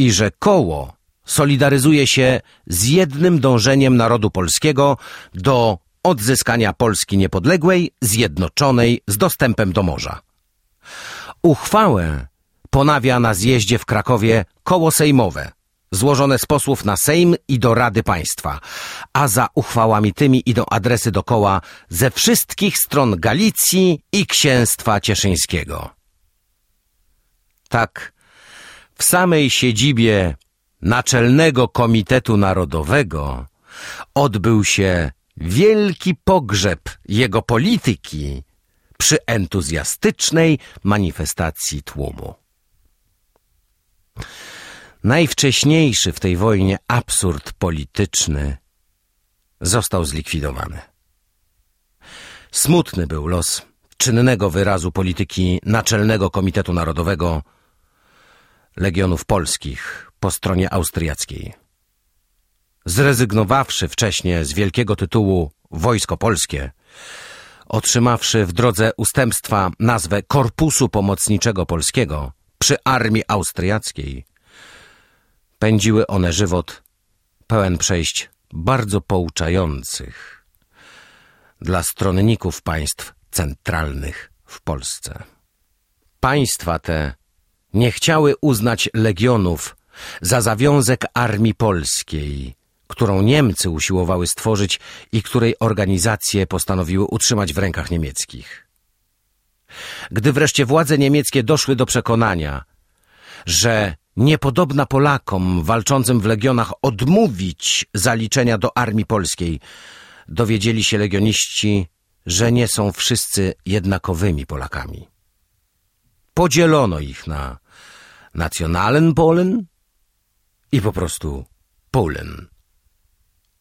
i że koło solidaryzuje się z jednym dążeniem narodu polskiego do odzyskania Polski niepodległej, zjednoczonej z dostępem do morza. Uchwałę ponawia na zjeździe w Krakowie koło sejmowe, złożone z posłów na Sejm i do Rady Państwa, a za uchwałami tymi idą adresy do koła ze wszystkich stron Galicji i Księstwa Cieszyńskiego. Tak, w samej siedzibie Naczelnego Komitetu Narodowego odbył się wielki pogrzeb jego polityki przy entuzjastycznej manifestacji tłumu. Najwcześniejszy w tej wojnie absurd polityczny został zlikwidowany. Smutny był los czynnego wyrazu polityki Naczelnego Komitetu Narodowego Legionów Polskich po stronie austriackiej. Zrezygnowawszy wcześniej z wielkiego tytułu Wojsko Polskie, otrzymawszy w drodze ustępstwa nazwę Korpusu Pomocniczego Polskiego przy armii austriackiej, pędziły one żywot pełen przejść bardzo pouczających dla stronników państw centralnych w Polsce. Państwa te nie chciały uznać legionów za zawiązek armii polskiej, którą Niemcy usiłowały stworzyć i której organizacje postanowiły utrzymać w rękach niemieckich. Gdy wreszcie władze niemieckie doszły do przekonania, że niepodobna Polakom walczącym w legionach odmówić zaliczenia do armii polskiej, dowiedzieli się legioniści, że nie są wszyscy jednakowymi Polakami. Podzielono ich na Nationalen Polen i po prostu Polen.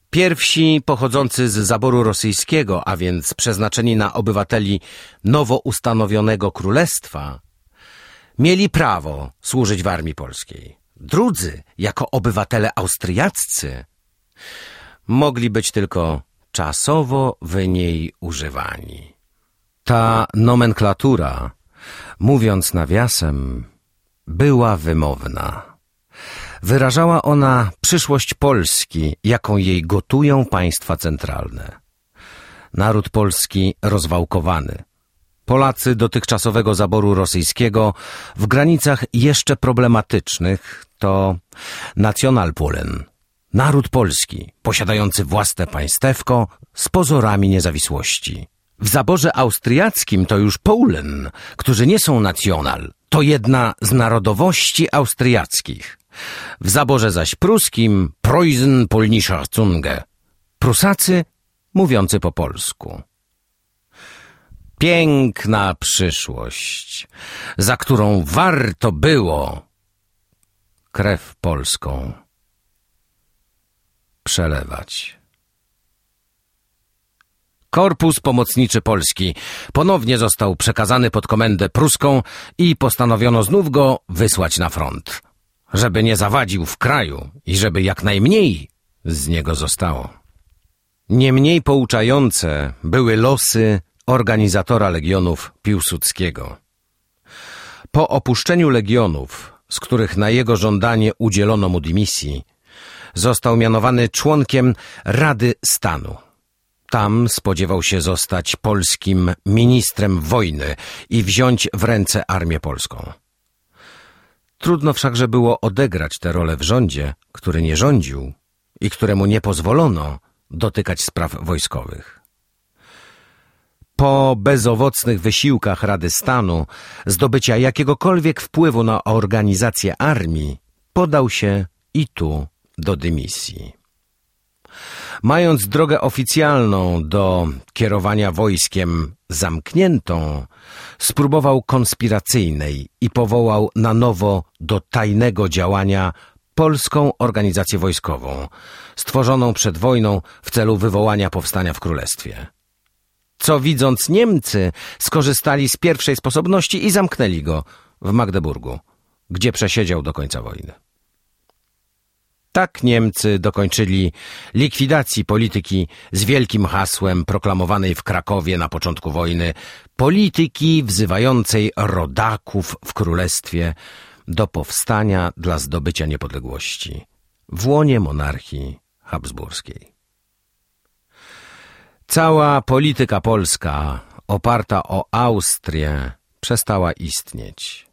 Pierwsi pochodzący z zaboru rosyjskiego, a więc przeznaczeni na obywateli nowo ustanowionego królestwa, mieli prawo służyć w armii polskiej. Drudzy, jako obywatele austriaccy, mogli być tylko czasowo w niej używani. Ta nomenklatura, mówiąc nawiasem, była wymowna. Wyrażała ona przyszłość Polski, jaką jej gotują państwa centralne. Naród polski rozwałkowany. Polacy dotychczasowego zaboru rosyjskiego w granicach jeszcze problematycznych to Nationalpolen, naród polski, posiadający własne państewko z pozorami niezawisłości. W zaborze austriackim to już Polen, którzy nie są nacjonal, to jedna z narodowości austriackich. W zaborze zaś pruskim Preußen Polnischer Zunge. Prusacy mówiący po polsku. Piękna przyszłość, za którą warto było krew polską przelewać. Korpus Pomocniczy Polski ponownie został przekazany pod komendę pruską i postanowiono znów go wysłać na front, żeby nie zawadził w kraju i żeby jak najmniej z niego zostało. Niemniej pouczające były losy organizatora legionów Piłsudskiego. Po opuszczeniu legionów, z których na jego żądanie udzielono mu dymisji, został mianowany członkiem Rady Stanu. Tam spodziewał się zostać polskim ministrem wojny i wziąć w ręce armię polską. Trudno wszakże było odegrać tę rolę w rządzie, który nie rządził i któremu nie pozwolono dotykać spraw wojskowych. Po bezowocnych wysiłkach Rady Stanu zdobycia jakiegokolwiek wpływu na organizację armii podał się i tu do dymisji. Mając drogę oficjalną do kierowania wojskiem zamkniętą, spróbował konspiracyjnej i powołał na nowo do tajnego działania Polską Organizację Wojskową, stworzoną przed wojną w celu wywołania powstania w Królestwie. Co widząc Niemcy, skorzystali z pierwszej sposobności i zamknęli go w Magdeburgu, gdzie przesiedział do końca wojny. Tak Niemcy dokończyli likwidacji polityki z wielkim hasłem proklamowanej w Krakowie na początku wojny polityki wzywającej rodaków w królestwie do powstania dla zdobycia niepodległości w łonie monarchii habsburskiej. Cała polityka polska oparta o Austrię przestała istnieć.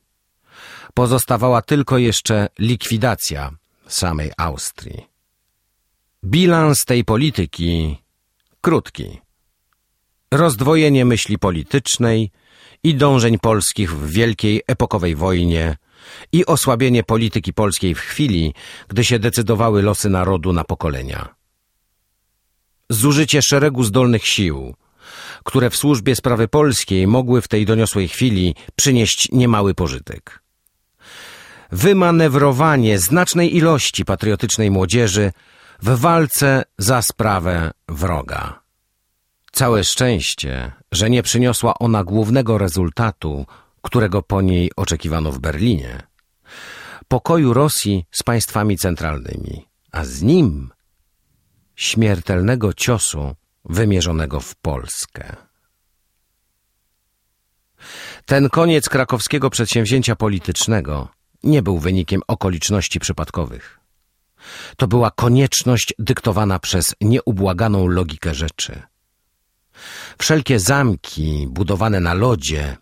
Pozostawała tylko jeszcze likwidacja samej Austrii. Bilans tej polityki krótki. Rozdwojenie myśli politycznej i dążeń polskich w wielkiej epokowej wojnie i osłabienie polityki polskiej w chwili, gdy się decydowały losy narodu na pokolenia. Zużycie szeregu zdolnych sił, które w służbie sprawy polskiej mogły w tej doniosłej chwili przynieść niemały pożytek. Wymanewrowanie znacznej ilości patriotycznej młodzieży w walce za sprawę wroga. Całe szczęście, że nie przyniosła ona głównego rezultatu, którego po niej oczekiwano w Berlinie. Pokoju Rosji z państwami centralnymi, a z nim śmiertelnego ciosu wymierzonego w Polskę. Ten koniec krakowskiego przedsięwzięcia politycznego nie był wynikiem okoliczności przypadkowych. To była konieczność dyktowana przez nieubłaganą logikę rzeczy. Wszelkie zamki budowane na lodzie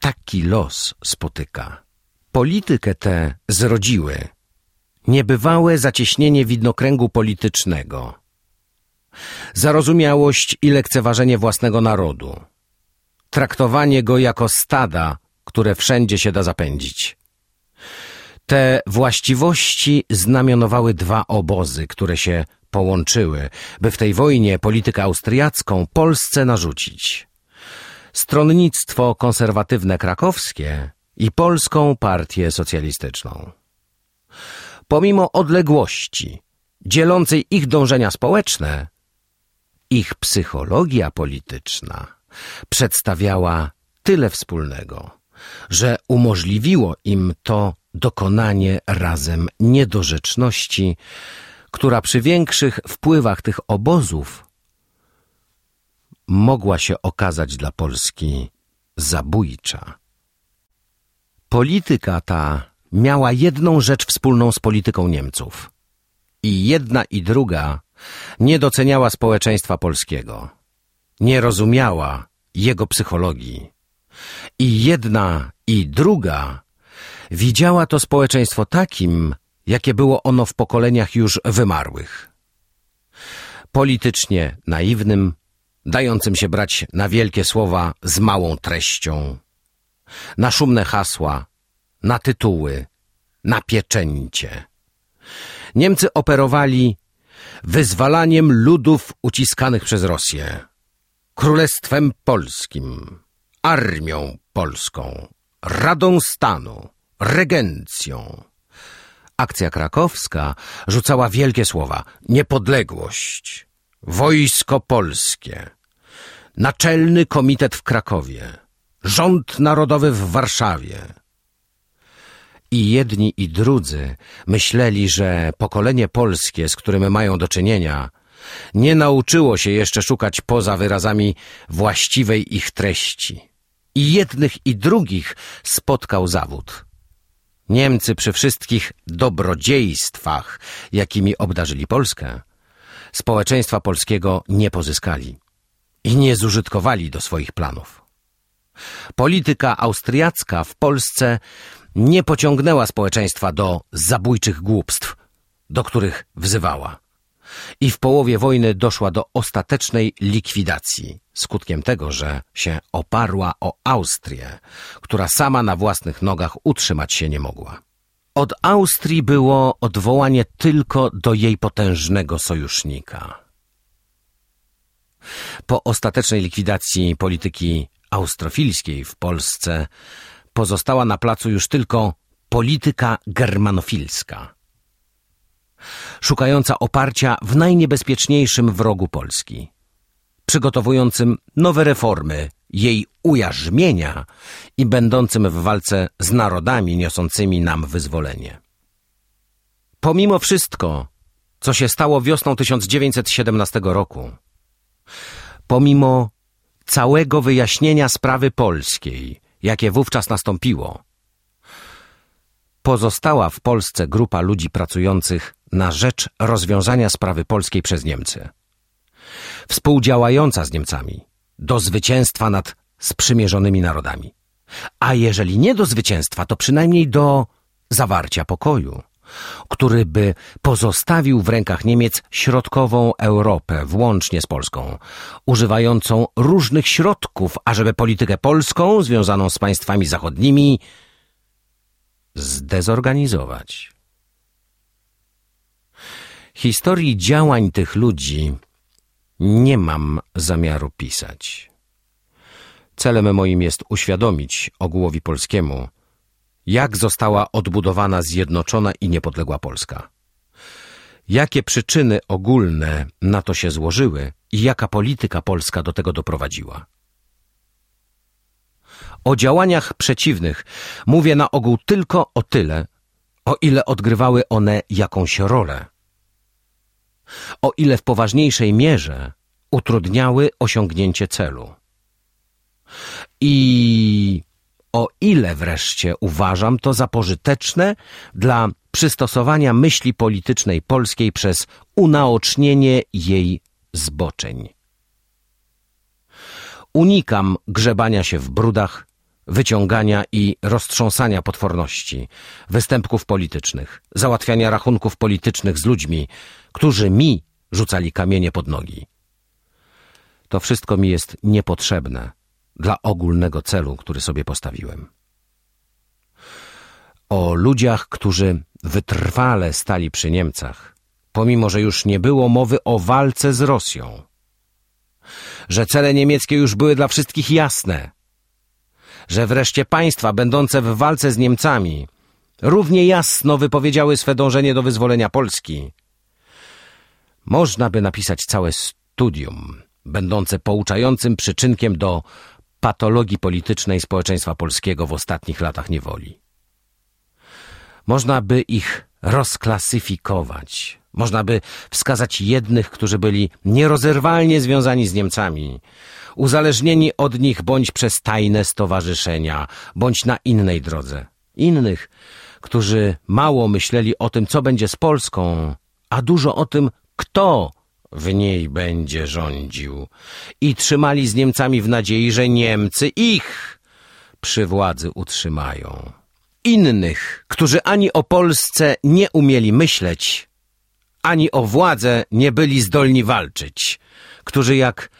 taki los spotyka. Politykę tę zrodziły niebywałe zacieśnienie widnokręgu politycznego, zarozumiałość i lekceważenie własnego narodu, traktowanie go jako stada, które wszędzie się da zapędzić. Te właściwości znamionowały dwa obozy, które się połączyły, by w tej wojnie politykę austriacką Polsce narzucić. Stronnictwo konserwatywne krakowskie i Polską Partię Socjalistyczną. Pomimo odległości dzielącej ich dążenia społeczne, ich psychologia polityczna przedstawiała tyle wspólnego, że umożliwiło im to dokonanie razem niedorzeczności, która przy większych wpływach tych obozów mogła się okazać dla Polski zabójcza. Polityka ta miała jedną rzecz wspólną z polityką Niemców. I jedna i druga nie doceniała społeczeństwa polskiego. Nie rozumiała jego psychologii. I jedna i druga widziała to społeczeństwo takim, jakie było ono w pokoleniach już wymarłych. Politycznie naiwnym, dającym się brać na wielkie słowa z małą treścią, na szumne hasła, na tytuły, na pieczęcie. Niemcy operowali wyzwalaniem ludów uciskanych przez Rosję, królestwem polskim, armią polską, radą stanu, regencją. Akcja krakowska rzucała wielkie słowa. Niepodległość, wojsko polskie, naczelny komitet w Krakowie, rząd narodowy w Warszawie. I jedni i drudzy myśleli, że pokolenie polskie, z którym mają do czynienia, nie nauczyło się jeszcze szukać poza wyrazami właściwej ich treści. I jednych i drugich spotkał zawód. Niemcy przy wszystkich dobrodziejstwach, jakimi obdarzyli Polskę, społeczeństwa polskiego nie pozyskali i nie zużytkowali do swoich planów. Polityka austriacka w Polsce nie pociągnęła społeczeństwa do zabójczych głupstw, do których wzywała i w połowie wojny doszła do ostatecznej likwidacji, skutkiem tego, że się oparła o Austrię, która sama na własnych nogach utrzymać się nie mogła. Od Austrii było odwołanie tylko do jej potężnego sojusznika. Po ostatecznej likwidacji polityki austrofilskiej w Polsce pozostała na placu już tylko polityka germanofilska – szukająca oparcia w najniebezpieczniejszym wrogu Polski, przygotowującym nowe reformy, jej ujarzmienia i będącym w walce z narodami niosącymi nam wyzwolenie. Pomimo wszystko, co się stało wiosną 1917 roku, pomimo całego wyjaśnienia sprawy polskiej, jakie wówczas nastąpiło, pozostała w Polsce grupa ludzi pracujących na rzecz rozwiązania sprawy polskiej przez Niemcy. Współdziałająca z Niemcami do zwycięstwa nad sprzymierzonymi narodami. A jeżeli nie do zwycięstwa, to przynajmniej do zawarcia pokoju, który by pozostawił w rękach Niemiec środkową Europę, włącznie z Polską, używającą różnych środków, ażeby politykę polską, związaną z państwami zachodnimi, zdezorganizować. Historii działań tych ludzi nie mam zamiaru pisać. Celem moim jest uświadomić ogółowi polskiemu, jak została odbudowana zjednoczona i niepodległa Polska. Jakie przyczyny ogólne na to się złożyły i jaka polityka polska do tego doprowadziła. O działaniach przeciwnych mówię na ogół tylko o tyle, o ile odgrywały one jakąś rolę. O ile w poważniejszej mierze utrudniały osiągnięcie celu. I o ile wreszcie uważam to za pożyteczne dla przystosowania myśli politycznej polskiej przez unaocznienie jej zboczeń. Unikam grzebania się w brudach, wyciągania i roztrząsania potworności, występków politycznych, załatwiania rachunków politycznych z ludźmi, którzy mi rzucali kamienie pod nogi. To wszystko mi jest niepotrzebne dla ogólnego celu, który sobie postawiłem. O ludziach, którzy wytrwale stali przy Niemcach, pomimo że już nie było mowy o walce z Rosją, że cele niemieckie już były dla wszystkich jasne, że wreszcie państwa będące w walce z Niemcami równie jasno wypowiedziały swe dążenie do wyzwolenia Polski. Można by napisać całe studium, będące pouczającym przyczynkiem do patologii politycznej społeczeństwa polskiego w ostatnich latach niewoli. Można by ich rozklasyfikować. Można by wskazać jednych, którzy byli nierozerwalnie związani z Niemcami, uzależnieni od nich bądź przez tajne stowarzyszenia, bądź na innej drodze. Innych, którzy mało myśleli o tym, co będzie z Polską, a dużo o tym, kto w niej będzie rządził. I trzymali z Niemcami w nadziei, że Niemcy ich przy władzy utrzymają. Innych, którzy ani o Polsce nie umieli myśleć, ani o władzę nie byli zdolni walczyć, którzy jak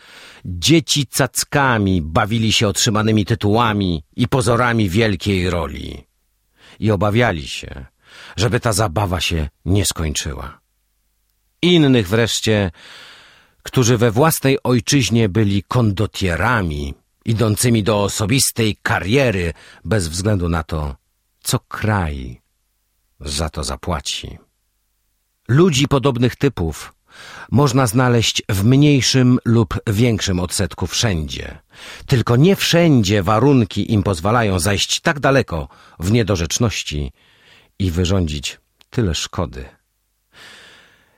dzieci cackami bawili się otrzymanymi tytułami i pozorami wielkiej roli i obawiali się, żeby ta zabawa się nie skończyła. Innych wreszcie, którzy we własnej ojczyźnie byli kondotierami, idącymi do osobistej kariery bez względu na to, co kraj za to zapłaci. Ludzi podobnych typów można znaleźć w mniejszym lub większym odsetku wszędzie. Tylko nie wszędzie warunki im pozwalają zajść tak daleko w niedorzeczności i wyrządzić tyle szkody.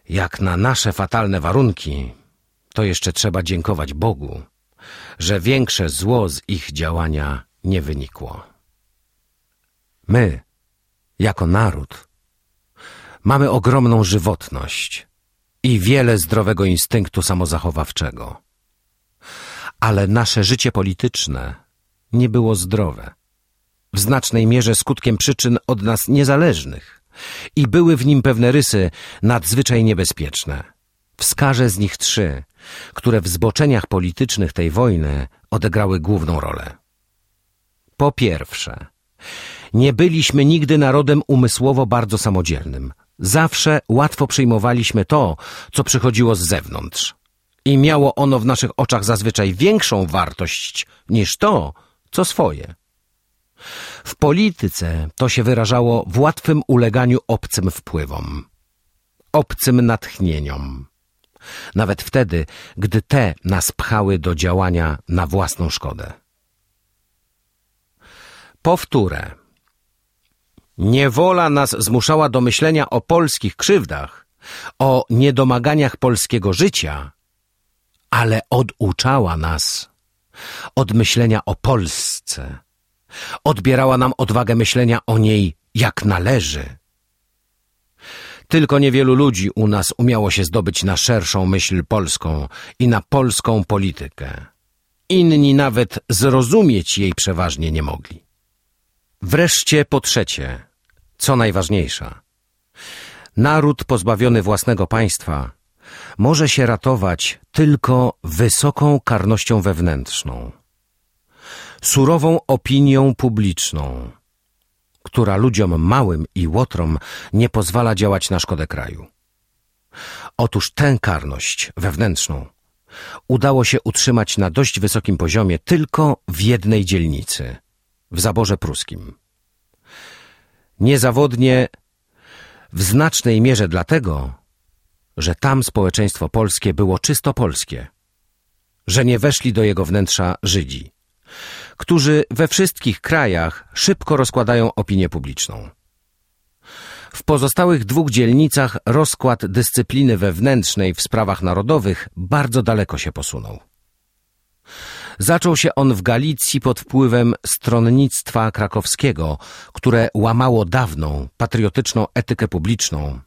Jak na nasze fatalne warunki, to jeszcze trzeba dziękować Bogu, że większe zło z ich działania nie wynikło. My, jako naród, mamy ogromną żywotność i wiele zdrowego instynktu samozachowawczego. Ale nasze życie polityczne nie było zdrowe. W znacznej mierze skutkiem przyczyn od nas niezależnych i były w nim pewne rysy nadzwyczaj niebezpieczne. Wskażę z nich trzy, które w zboczeniach politycznych tej wojny odegrały główną rolę. Po pierwsze, nie byliśmy nigdy narodem umysłowo bardzo samodzielnym. Zawsze łatwo przyjmowaliśmy to, co przychodziło z zewnątrz. I miało ono w naszych oczach zazwyczaj większą wartość niż to, co swoje. W polityce to się wyrażało w łatwym uleganiu obcym wpływom, obcym natchnieniom. Nawet wtedy, gdy te nas pchały do działania na własną szkodę. Powtórę. Niewola nas zmuszała do myślenia o polskich krzywdach, o niedomaganiach polskiego życia, ale oduczała nas od myślenia o Polsce. Odbierała nam odwagę myślenia o niej jak należy. Tylko niewielu ludzi u nas umiało się zdobyć na szerszą myśl polską i na polską politykę. Inni nawet zrozumieć jej przeważnie nie mogli. Wreszcie po trzecie, co najważniejsza, naród pozbawiony własnego państwa może się ratować tylko wysoką karnością wewnętrzną, surową opinią publiczną, która ludziom małym i łotrom nie pozwala działać na szkodę kraju. Otóż tę karność wewnętrzną udało się utrzymać na dość wysokim poziomie tylko w jednej dzielnicy, w zaborze pruskim. Niezawodnie w znacznej mierze dlatego, że tam społeczeństwo polskie było czysto polskie, że nie weszli do jego wnętrza Żydzi, którzy we wszystkich krajach szybko rozkładają opinię publiczną. W pozostałych dwóch dzielnicach rozkład dyscypliny wewnętrznej w sprawach narodowych bardzo daleko się posunął. Zaczął się on w Galicji pod wpływem stronnictwa krakowskiego, które łamało dawną, patriotyczną etykę publiczną,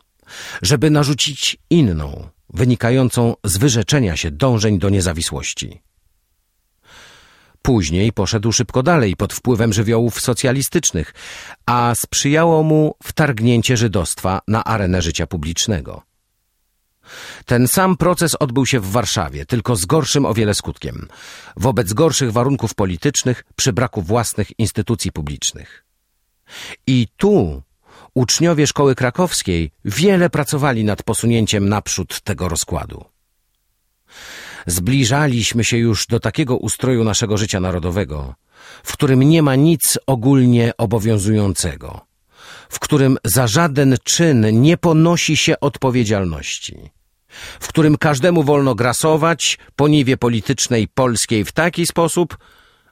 żeby narzucić inną, wynikającą z wyrzeczenia się dążeń do niezawisłości. Później poszedł szybko dalej pod wpływem żywiołów socjalistycznych, a sprzyjało mu wtargnięcie żydostwa na arenę życia publicznego. Ten sam proces odbył się w Warszawie, tylko z gorszym o wiele skutkiem, wobec gorszych warunków politycznych przy braku własnych instytucji publicznych. I tu uczniowie szkoły krakowskiej wiele pracowali nad posunięciem naprzód tego rozkładu. Zbliżaliśmy się już do takiego ustroju naszego życia narodowego, w którym nie ma nic ogólnie obowiązującego, w którym za żaden czyn nie ponosi się odpowiedzialności, w którym każdemu wolno grasować po niwie politycznej polskiej w taki sposób,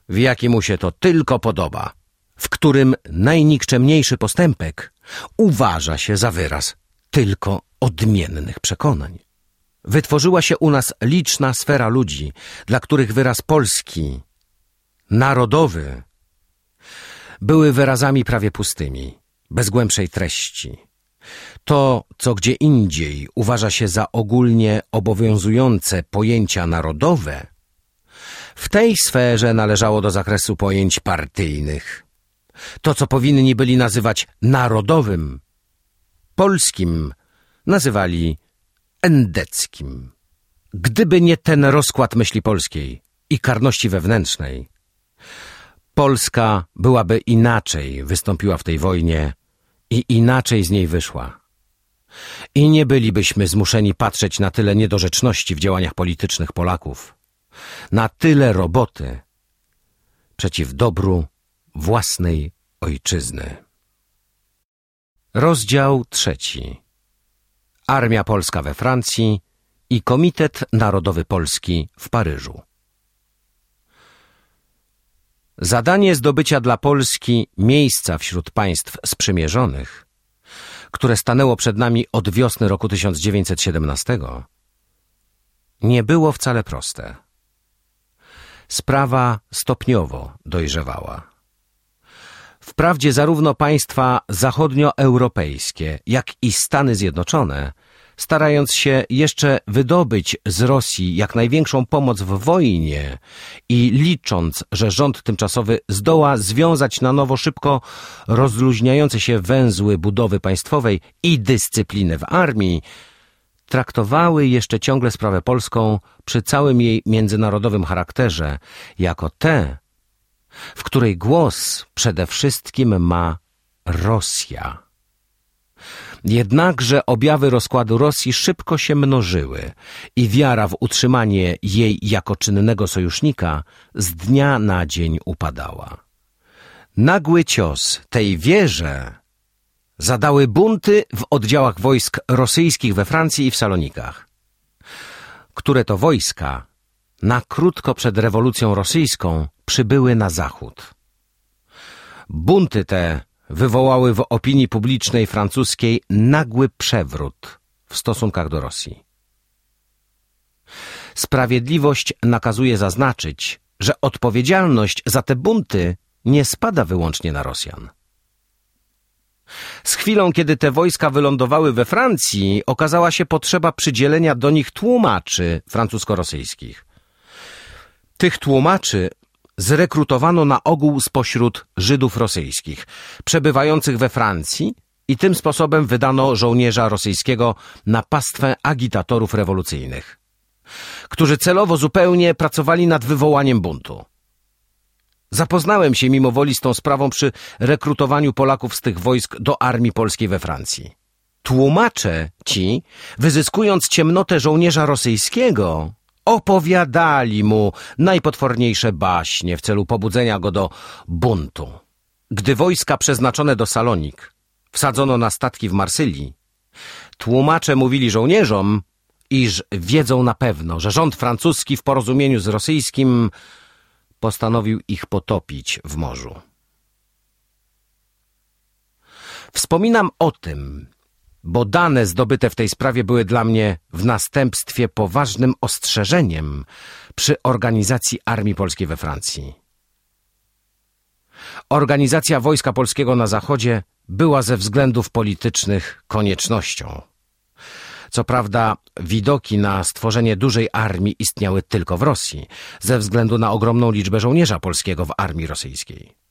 w jaki mu się to tylko podoba, w którym najnikczemniejszy postępek uważa się za wyraz tylko odmiennych przekonań. Wytworzyła się u nas liczna sfera ludzi, dla których wyraz polski, narodowy, były wyrazami prawie pustymi, bez głębszej treści. To, co gdzie indziej uważa się za ogólnie obowiązujące pojęcia narodowe, w tej sferze należało do zakresu pojęć partyjnych. To, co powinni byli nazywać narodowym, polskim, nazywali endeckim. Gdyby nie ten rozkład myśli polskiej i karności wewnętrznej, Polska byłaby inaczej wystąpiła w tej wojnie i inaczej z niej wyszła. I nie bylibyśmy zmuszeni patrzeć na tyle niedorzeczności w działaniach politycznych Polaków, na tyle roboty przeciw dobru własnej ojczyzny. Rozdział trzeci Armia Polska we Francji i Komitet Narodowy Polski w Paryżu. Zadanie zdobycia dla Polski miejsca wśród państw sprzymierzonych, które stanęło przed nami od wiosny roku 1917, nie było wcale proste. Sprawa stopniowo dojrzewała. Wprawdzie zarówno państwa zachodnioeuropejskie, jak i Stany Zjednoczone, starając się jeszcze wydobyć z Rosji jak największą pomoc w wojnie i licząc, że rząd tymczasowy zdoła związać na nowo szybko rozluźniające się węzły budowy państwowej i dyscypliny w armii, traktowały jeszcze ciągle sprawę polską przy całym jej międzynarodowym charakterze jako tę, w której głos przede wszystkim ma Rosja. Jednakże objawy rozkładu Rosji szybko się mnożyły i wiara w utrzymanie jej jako czynnego sojusznika z dnia na dzień upadała. Nagły cios tej wierze zadały bunty w oddziałach wojsk rosyjskich we Francji i w Salonikach, które to wojska na krótko przed rewolucją rosyjską przybyły na zachód. Bunty te wywołały w opinii publicznej francuskiej nagły przewrót w stosunkach do Rosji. Sprawiedliwość nakazuje zaznaczyć, że odpowiedzialność za te bunty nie spada wyłącznie na Rosjan. Z chwilą, kiedy te wojska wylądowały we Francji, okazała się potrzeba przydzielenia do nich tłumaczy francusko-rosyjskich. Tych tłumaczy zrekrutowano na ogół spośród Żydów rosyjskich, przebywających we Francji i tym sposobem wydano żołnierza rosyjskiego na pastwę agitatorów rewolucyjnych, którzy celowo zupełnie pracowali nad wywołaniem buntu. Zapoznałem się mimo woli z tą sprawą przy rekrutowaniu Polaków z tych wojsk do armii polskiej we Francji. Tłumacze ci, wyzyskując ciemnotę żołnierza rosyjskiego, opowiadali mu najpotworniejsze baśnie w celu pobudzenia go do buntu. Gdy wojska przeznaczone do Salonik wsadzono na statki w Marsylii, tłumacze mówili żołnierzom, iż wiedzą na pewno, że rząd francuski w porozumieniu z rosyjskim postanowił ich potopić w morzu. Wspominam o tym, bo dane zdobyte w tej sprawie były dla mnie w następstwie poważnym ostrzeżeniem przy organizacji Armii Polskiej we Francji. Organizacja Wojska Polskiego na Zachodzie była ze względów politycznych koniecznością. Co prawda, widoki na stworzenie dużej armii istniały tylko w Rosji, ze względu na ogromną liczbę żołnierza polskiego w armii rosyjskiej.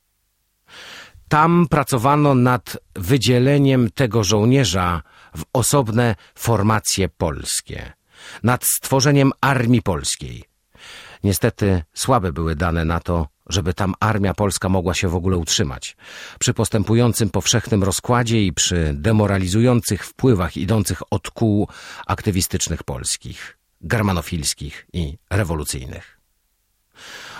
Tam pracowano nad wydzieleniem tego żołnierza w osobne formacje polskie, nad stworzeniem armii polskiej. Niestety słabe były dane na to, żeby tam armia polska mogła się w ogóle utrzymać. Przy postępującym powszechnym rozkładzie i przy demoralizujących wpływach idących od kół aktywistycznych polskich, germanofilskich i rewolucyjnych.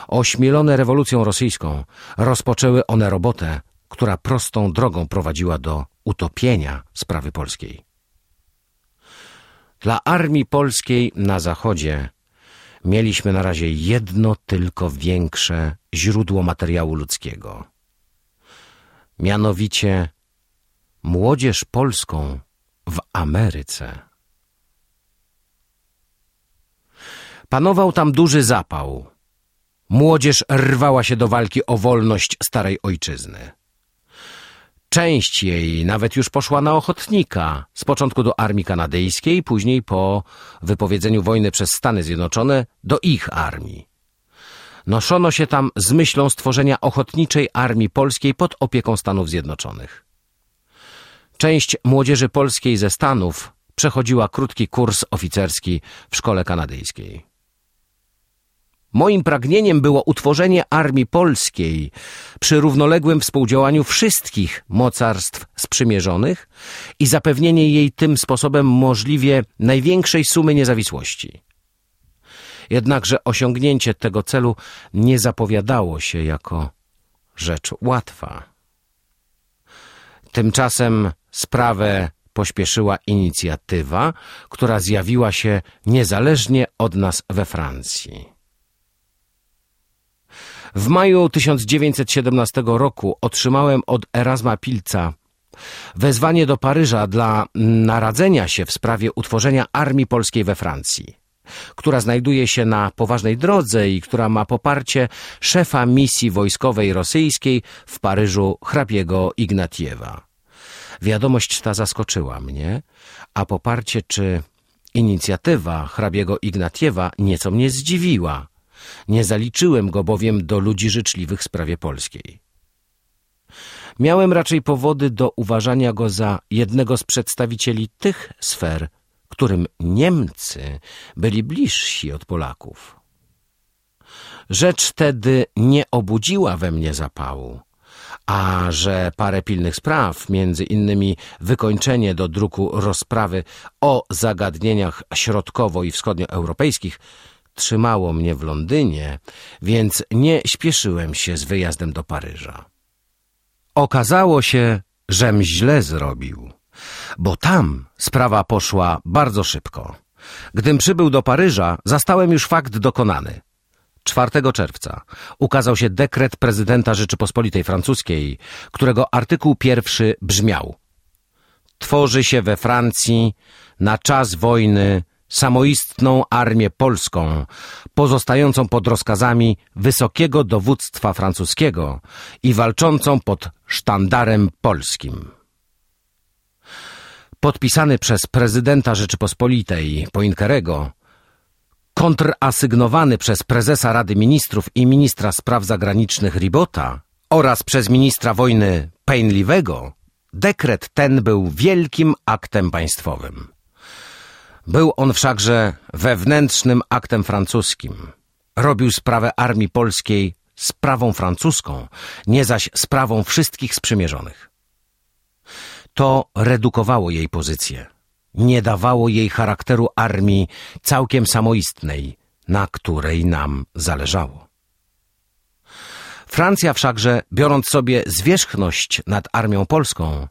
Ośmielone rewolucją rosyjską rozpoczęły one robotę, która prostą drogą prowadziła do utopienia sprawy polskiej. Dla armii polskiej na zachodzie mieliśmy na razie jedno tylko większe źródło materiału ludzkiego. Mianowicie młodzież polską w Ameryce. Panował tam duży zapał. Młodzież rwała się do walki o wolność starej ojczyzny. Część jej nawet już poszła na ochotnika, z początku do armii kanadyjskiej, później po wypowiedzeniu wojny przez Stany Zjednoczone do ich armii. Noszono się tam z myślą stworzenia ochotniczej armii polskiej pod opieką Stanów Zjednoczonych. Część młodzieży polskiej ze Stanów przechodziła krótki kurs oficerski w szkole kanadyjskiej. Moim pragnieniem było utworzenie armii polskiej przy równoległym współdziałaniu wszystkich mocarstw sprzymierzonych i zapewnienie jej tym sposobem możliwie największej sumy niezawisłości. Jednakże osiągnięcie tego celu nie zapowiadało się jako rzecz łatwa. Tymczasem sprawę pośpieszyła inicjatywa, która zjawiła się niezależnie od nas we Francji. W maju 1917 roku otrzymałem od Erasma Pilca wezwanie do Paryża dla naradzenia się w sprawie utworzenia Armii Polskiej we Francji, która znajduje się na poważnej drodze i która ma poparcie szefa misji wojskowej rosyjskiej w Paryżu hrabiego Ignatiewa. Wiadomość ta zaskoczyła mnie, a poparcie czy inicjatywa hrabiego Ignatiewa nieco mnie zdziwiła – nie zaliczyłem go bowiem do ludzi życzliwych w sprawie polskiej. Miałem raczej powody do uważania go za jednego z przedstawicieli tych sfer, którym Niemcy byli bliżsi od Polaków. Rzecz tedy nie obudziła we mnie zapału, a że parę pilnych spraw, między innymi wykończenie do druku rozprawy o zagadnieniach środkowo- i wschodnioeuropejskich, trzymało mnie w Londynie, więc nie śpieszyłem się z wyjazdem do Paryża. Okazało się, żem źle zrobił, bo tam sprawa poszła bardzo szybko. Gdym przybył do Paryża, zastałem już fakt dokonany. 4 czerwca ukazał się dekret prezydenta Rzeczypospolitej Francuskiej, którego artykuł pierwszy brzmiał Tworzy się we Francji na czas wojny samoistną armię polską, pozostającą pod rozkazami wysokiego dowództwa francuskiego i walczącą pod sztandarem polskim. podpisany przez prezydenta Rzeczypospolitej Poincarego, kontrasygnowany przez prezesa Rady Ministrów i ministra spraw zagranicznych Ribota oraz przez ministra wojny Painliwego, dekret ten był wielkim aktem państwowym. Był on wszakże wewnętrznym aktem francuskim. Robił sprawę armii polskiej sprawą francuską, nie zaś sprawą wszystkich sprzymierzonych. To redukowało jej pozycję, nie dawało jej charakteru armii całkiem samoistnej, na której nam zależało. Francja wszakże, biorąc sobie zwierzchność nad armią polską,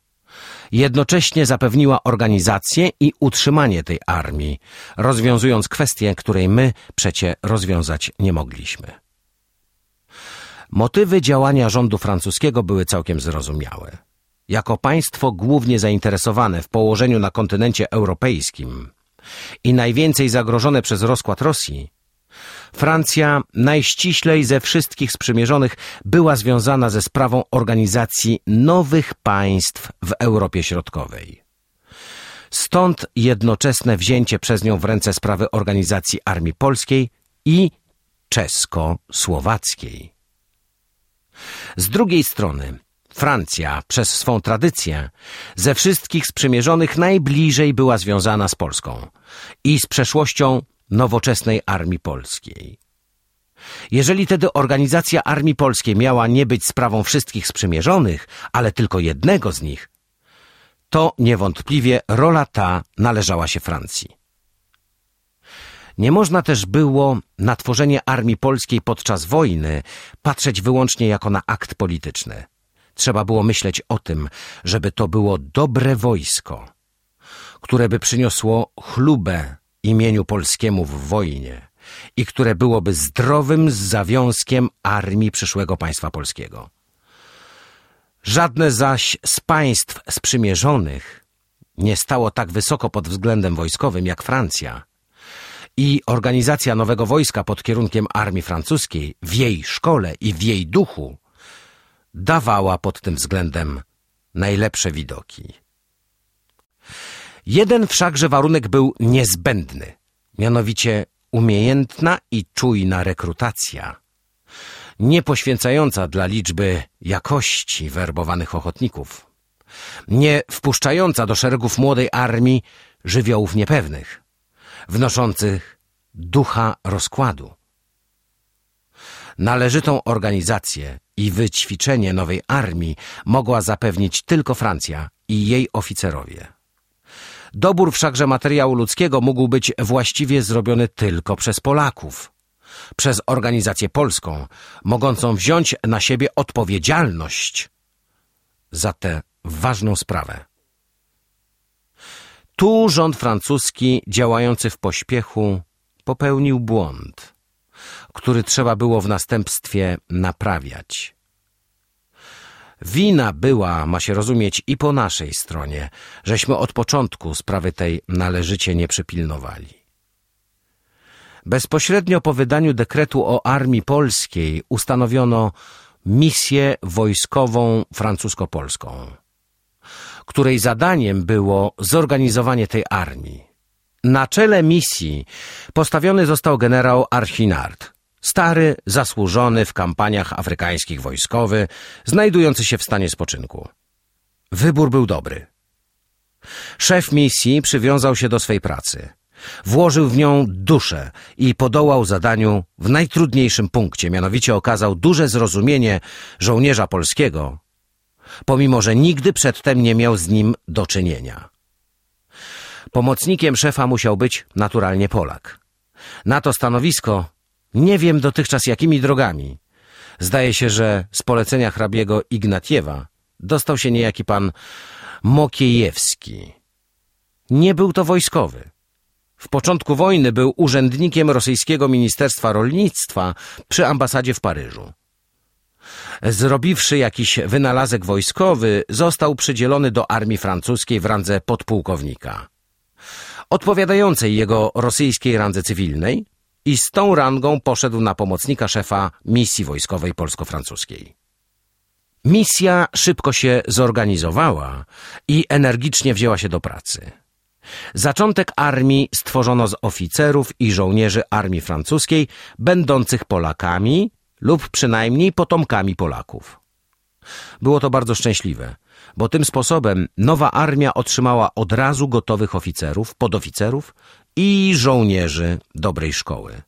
jednocześnie zapewniła organizację i utrzymanie tej armii, rozwiązując kwestię, której my przecie rozwiązać nie mogliśmy. Motywy działania rządu francuskiego były całkiem zrozumiałe. Jako państwo głównie zainteresowane w położeniu na kontynencie europejskim i najwięcej zagrożone przez rozkład Rosji, Francja najściślej ze wszystkich sprzymierzonych była związana ze sprawą organizacji nowych państw w Europie Środkowej. Stąd jednoczesne wzięcie przez nią w ręce sprawy organizacji Armii Polskiej i czesko-słowackiej. Z drugiej strony Francja przez swą tradycję ze wszystkich sprzymierzonych najbliżej była związana z Polską i z przeszłością nowoczesnej Armii Polskiej. Jeżeli tedy organizacja Armii Polskiej miała nie być sprawą wszystkich sprzymierzonych, ale tylko jednego z nich, to niewątpliwie rola ta należała się Francji. Nie można też było na tworzenie Armii Polskiej podczas wojny patrzeć wyłącznie jako na akt polityczny. Trzeba było myśleć o tym, żeby to było dobre wojsko, które by przyniosło chlubę imieniu polskiemu w wojnie i które byłoby zdrowym zawiązkiem armii przyszłego państwa polskiego. Żadne zaś z państw sprzymierzonych nie stało tak wysoko pod względem wojskowym jak Francja i organizacja nowego wojska pod kierunkiem armii francuskiej w jej szkole i w jej duchu dawała pod tym względem najlepsze widoki. Jeden wszakże warunek był niezbędny, mianowicie umiejętna i czujna rekrutacja, nie poświęcająca dla liczby jakości werbowanych ochotników, nie wpuszczająca do szeregów młodej armii żywiołów niepewnych, wnoszących ducha rozkładu. Należytą organizację i wyćwiczenie nowej armii mogła zapewnić tylko Francja i jej oficerowie. Dobór wszakże materiału ludzkiego mógł być właściwie zrobiony tylko przez Polaków, przez organizację polską, mogącą wziąć na siebie odpowiedzialność za tę ważną sprawę. Tu rząd francuski, działający w pośpiechu, popełnił błąd, który trzeba było w następstwie naprawiać. Wina była, ma się rozumieć, i po naszej stronie, żeśmy od początku sprawy tej należycie nie przypilnowali. Bezpośrednio po wydaniu dekretu o armii polskiej ustanowiono misję wojskową francusko-polską, której zadaniem było zorganizowanie tej armii. Na czele misji postawiony został generał Archinard, Stary, zasłużony w kampaniach afrykańskich wojskowy, znajdujący się w stanie spoczynku. Wybór był dobry. Szef misji przywiązał się do swej pracy. Włożył w nią duszę i podołał zadaniu w najtrudniejszym punkcie, mianowicie okazał duże zrozumienie żołnierza polskiego, pomimo że nigdy przedtem nie miał z nim do czynienia. Pomocnikiem szefa musiał być naturalnie Polak. Na to stanowisko nie wiem dotychczas jakimi drogami. Zdaje się, że z polecenia hrabiego Ignatiewa dostał się niejaki pan Mokiejewski. Nie był to wojskowy. W początku wojny był urzędnikiem rosyjskiego Ministerstwa Rolnictwa przy ambasadzie w Paryżu. Zrobiwszy jakiś wynalazek wojskowy, został przydzielony do armii francuskiej w randze podpułkownika. Odpowiadającej jego rosyjskiej randze cywilnej, i z tą rangą poszedł na pomocnika szefa misji wojskowej polsko-francuskiej. Misja szybko się zorganizowała i energicznie wzięła się do pracy. Zaczątek armii stworzono z oficerów i żołnierzy armii francuskiej, będących Polakami lub przynajmniej potomkami Polaków. Było to bardzo szczęśliwe, bo tym sposobem nowa armia otrzymała od razu gotowych oficerów, podoficerów i żołnierzy dobrej szkoły.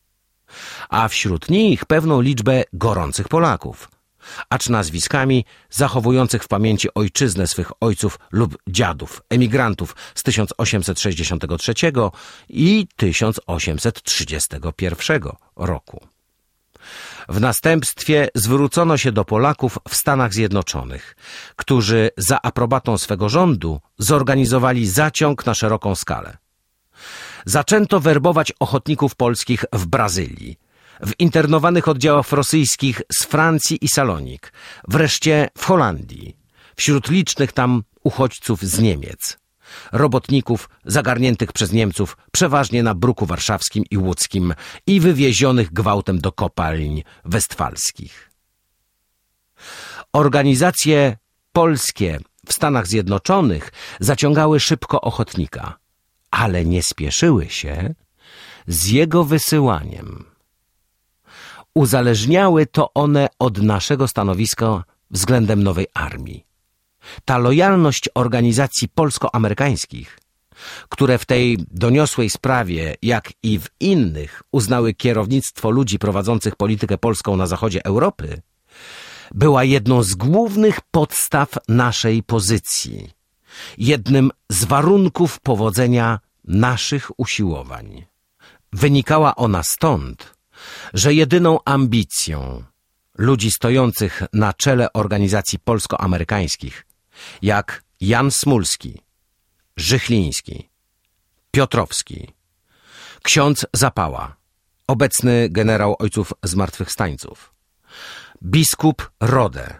A wśród nich pewną liczbę gorących Polaków – acz nazwiskami zachowujących w pamięci ojczyznę swych ojców lub dziadów, emigrantów z 1863 i 1831 roku. W następstwie zwrócono się do Polaków w Stanach Zjednoczonych, którzy za aprobatą swego rządu zorganizowali zaciąg na szeroką skalę. Zaczęto werbować ochotników polskich w Brazylii, w internowanych oddziałach rosyjskich z Francji i Salonik, wreszcie w Holandii, wśród licznych tam uchodźców z Niemiec, robotników zagarniętych przez Niemców przeważnie na bruku warszawskim i łódzkim i wywiezionych gwałtem do kopalń westfalskich. Organizacje polskie w Stanach Zjednoczonych zaciągały szybko ochotnika, ale nie spieszyły się z jego wysyłaniem uzależniały to one od naszego stanowiska względem nowej armii. Ta lojalność organizacji polsko-amerykańskich, które w tej doniosłej sprawie, jak i w innych, uznały kierownictwo ludzi prowadzących politykę polską na zachodzie Europy, była jedną z głównych podstaw naszej pozycji, jednym z warunków powodzenia naszych usiłowań. Wynikała ona stąd, że jedyną ambicją ludzi stojących na czele organizacji polsko-amerykańskich, jak Jan Smulski, Żychliński, Piotrowski, ksiądz Zapała, obecny generał ojców zmartwychwstańców, biskup Rode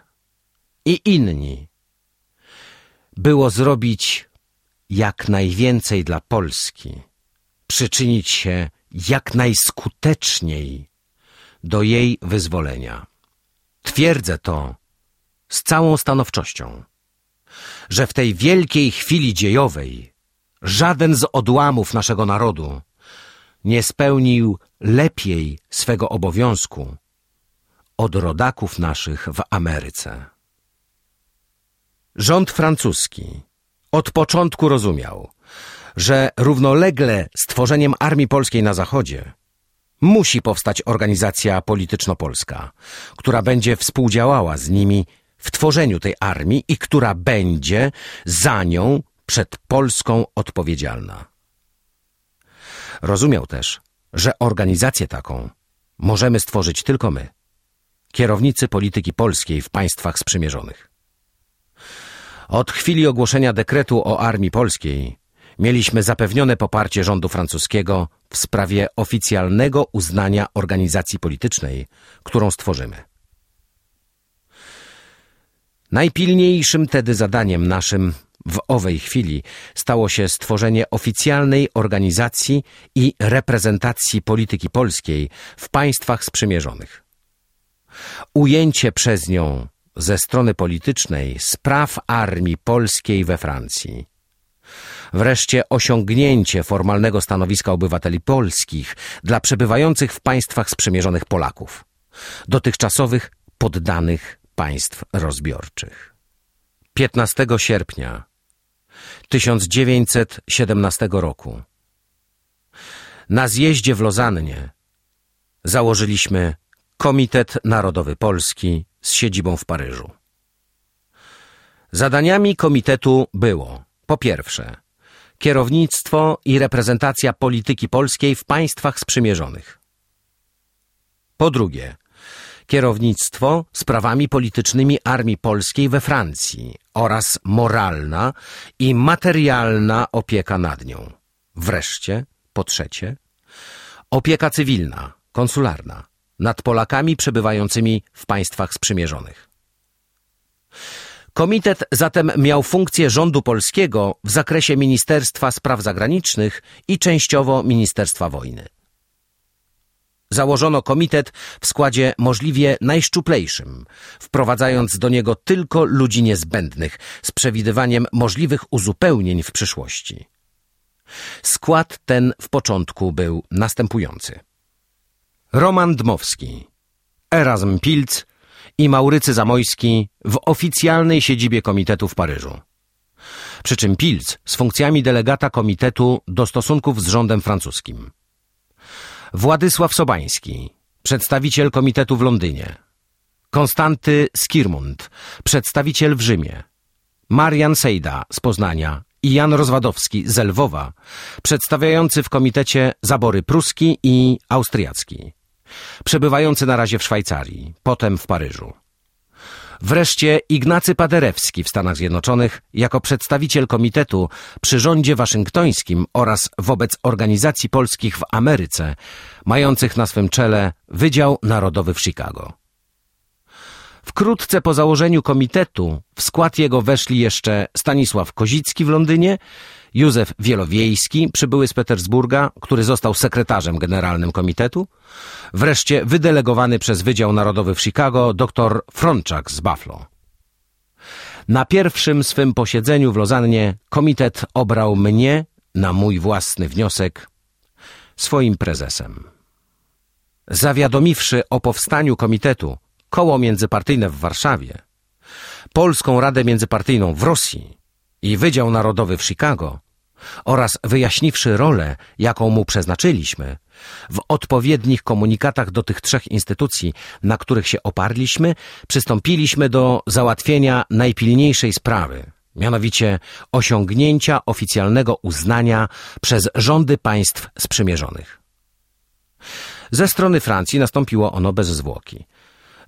i inni, było zrobić jak najwięcej dla Polski, przyczynić się jak najskuteczniej do jej wyzwolenia. Twierdzę to z całą stanowczością, że w tej wielkiej chwili dziejowej żaden z odłamów naszego narodu nie spełnił lepiej swego obowiązku od rodaków naszych w Ameryce. Rząd francuski od początku rozumiał, że równolegle z tworzeniem Armii Polskiej na Zachodzie musi powstać organizacja polityczno-polska, która będzie współdziałała z nimi w tworzeniu tej armii i która będzie za nią przed Polską odpowiedzialna. Rozumiał też, że organizację taką możemy stworzyć tylko my, kierownicy polityki polskiej w państwach sprzymierzonych. Od chwili ogłoszenia dekretu o Armii Polskiej mieliśmy zapewnione poparcie rządu francuskiego w sprawie oficjalnego uznania organizacji politycznej, którą stworzymy. Najpilniejszym tedy zadaniem naszym w owej chwili stało się stworzenie oficjalnej organizacji i reprezentacji polityki polskiej w państwach sprzymierzonych. Ujęcie przez nią ze strony politycznej spraw armii polskiej we Francji – Wreszcie osiągnięcie formalnego stanowiska obywateli polskich dla przebywających w państwach sprzymierzonych Polaków, dotychczasowych poddanych państw rozbiorczych. 15 sierpnia 1917 roku na zjeździe w Lozannie założyliśmy Komitet Narodowy Polski z siedzibą w Paryżu. Zadaniami komitetu było po pierwsze kierownictwo i reprezentacja polityki polskiej w państwach sprzymierzonych. Po drugie, kierownictwo sprawami politycznymi Armii Polskiej we Francji oraz moralna i materialna opieka nad nią. Wreszcie, po trzecie, opieka cywilna, konsularna nad Polakami przebywającymi w państwach sprzymierzonych. Komitet zatem miał funkcję rządu polskiego w zakresie Ministerstwa Spraw Zagranicznych i częściowo Ministerstwa Wojny. założono komitet w składzie możliwie najszczuplejszym, wprowadzając do niego tylko ludzi niezbędnych z przewidywaniem możliwych uzupełnień w przyszłości. Skład ten w początku był następujący. Roman Dmowski, Erasm Pilc i Maurycy Zamojski w oficjalnej siedzibie komitetu w Paryżu. Przy czym Pilc z funkcjami delegata komitetu do stosunków z rządem francuskim. Władysław Sobański, przedstawiciel komitetu w Londynie. Konstanty Skirmund, przedstawiciel w Rzymie. Marian Sejda z Poznania i Jan Rozwadowski z Lwowa, przedstawiający w komitecie zabory pruski i austriacki, przebywający na razie w Szwajcarii, potem w Paryżu. Wreszcie Ignacy Paderewski w Stanach Zjednoczonych jako przedstawiciel komitetu przy rządzie waszyngtońskim oraz wobec organizacji polskich w Ameryce, mających na swym czele Wydział Narodowy w Chicago. Wkrótce po założeniu komitetu w skład jego weszli jeszcze Stanisław Kozicki w Londynie, Józef Wielowiejski, przybyły z Petersburga, który został sekretarzem generalnym komitetu, wreszcie wydelegowany przez Wydział Narodowy w Chicago dr Frączak z Buffalo. Na pierwszym swym posiedzeniu w Lozannie komitet obrał mnie, na mój własny wniosek, swoim prezesem. Zawiadomiwszy o powstaniu komitetu koło międzypartyjne w Warszawie, Polską Radę Międzypartyjną w Rosji i Wydział Narodowy w Chicago oraz wyjaśniwszy rolę, jaką mu przeznaczyliśmy, w odpowiednich komunikatach do tych trzech instytucji, na których się oparliśmy, przystąpiliśmy do załatwienia najpilniejszej sprawy, mianowicie osiągnięcia oficjalnego uznania przez rządy państw sprzymierzonych. Ze strony Francji nastąpiło ono bez zwłoki.